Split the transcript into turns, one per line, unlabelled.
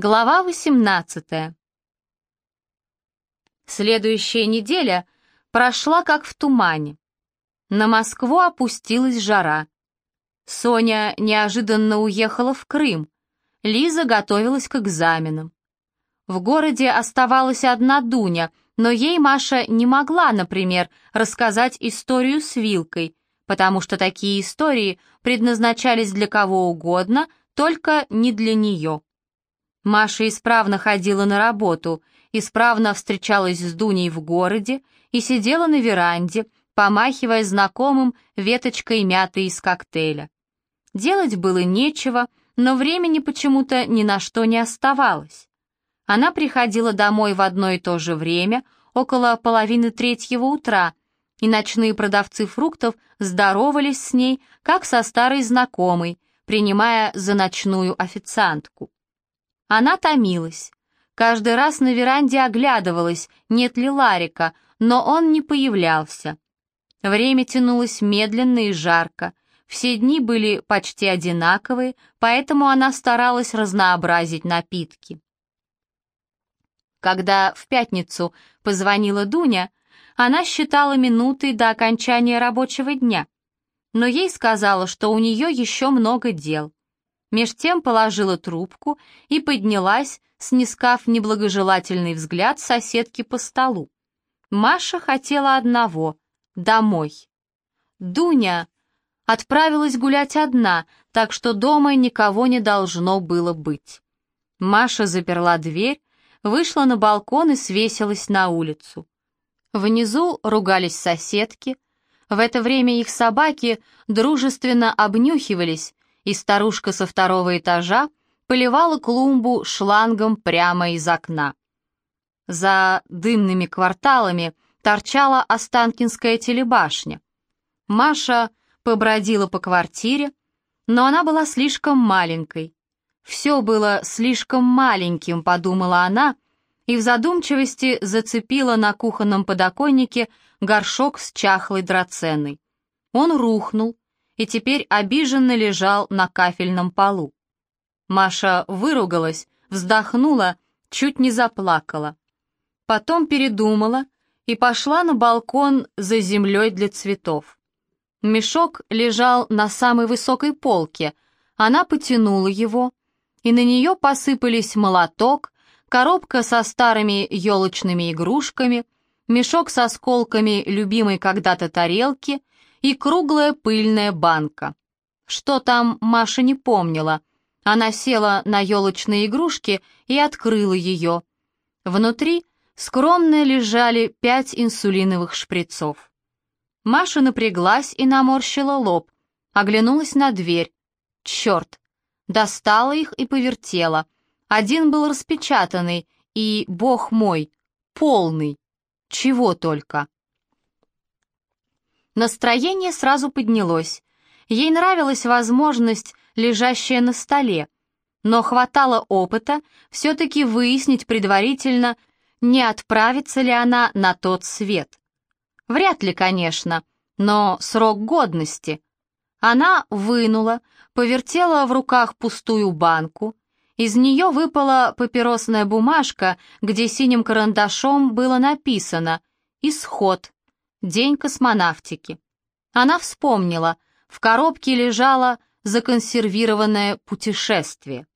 Глава 18 Следующая неделя прошла как в тумане. На Москву опустилась жара. Соня неожиданно уехала в Крым. Лиза готовилась к экзаменам. В городе оставалась одна Дуня, но ей Маша не могла, например, рассказать историю с вилкой, потому что такие истории предназначались для кого угодно, только не для нее. Маша исправно ходила на работу, исправно встречалась с Дуней в городе и сидела на веранде, помахивая знакомым веточкой мяты из коктейля. Делать было нечего, но времени почему-то ни на что не оставалось. Она приходила домой в одно и то же время, около половины третьего утра, и ночные продавцы фруктов здоровались с ней, как со старой знакомой, принимая за ночную официантку. Она томилась. Каждый раз на веранде оглядывалась, нет ли Ларика, но он не появлялся. Время тянулось медленно и жарко. Все дни были почти одинаковые, поэтому она старалась разнообразить напитки. Когда в пятницу позвонила Дуня, она считала минуты до окончания рабочего дня, но ей сказала, что у нее еще много дел. Меж тем положила трубку и поднялась, снискав неблагожелательный взгляд соседки по столу. Маша хотела одного — домой. Дуня отправилась гулять одна, так что дома никого не должно было быть. Маша заперла дверь, вышла на балкон и свесилась на улицу. Внизу ругались соседки. В это время их собаки дружественно обнюхивались, и старушка со второго этажа поливала клумбу шлангом прямо из окна. За дымными кварталами торчала Останкинская телебашня. Маша побродила по квартире, но она была слишком маленькой. Все было слишком маленьким, подумала она, и в задумчивости зацепила на кухонном подоконнике горшок с чахлой драценой. Он рухнул, и теперь обиженно лежал на кафельном полу. Маша выругалась, вздохнула, чуть не заплакала. Потом передумала и пошла на балкон за землей для цветов. Мешок лежал на самой высокой полке, она потянула его, и на нее посыпались молоток, коробка со старыми елочными игрушками, мешок с осколками любимой когда-то тарелки — и круглая пыльная банка. Что там, Маша не помнила. Она села на елочные игрушки и открыла ее. Внутри скромно лежали пять инсулиновых шприцов. Маша напряглась и наморщила лоб, оглянулась на дверь. Черт! Достала их и повертела. Один был распечатанный и, бог мой, полный. Чего только. Настроение сразу поднялось. Ей нравилась возможность, лежащая на столе, но хватало опыта все-таки выяснить предварительно, не отправится ли она на тот свет. Вряд ли, конечно, но срок годности. Она вынула, повертела в руках пустую банку, из нее выпала папиросная бумажка, где синим карандашом было написано «Исход», День космонавтики. Она вспомнила, в коробке лежало законсервированное путешествие.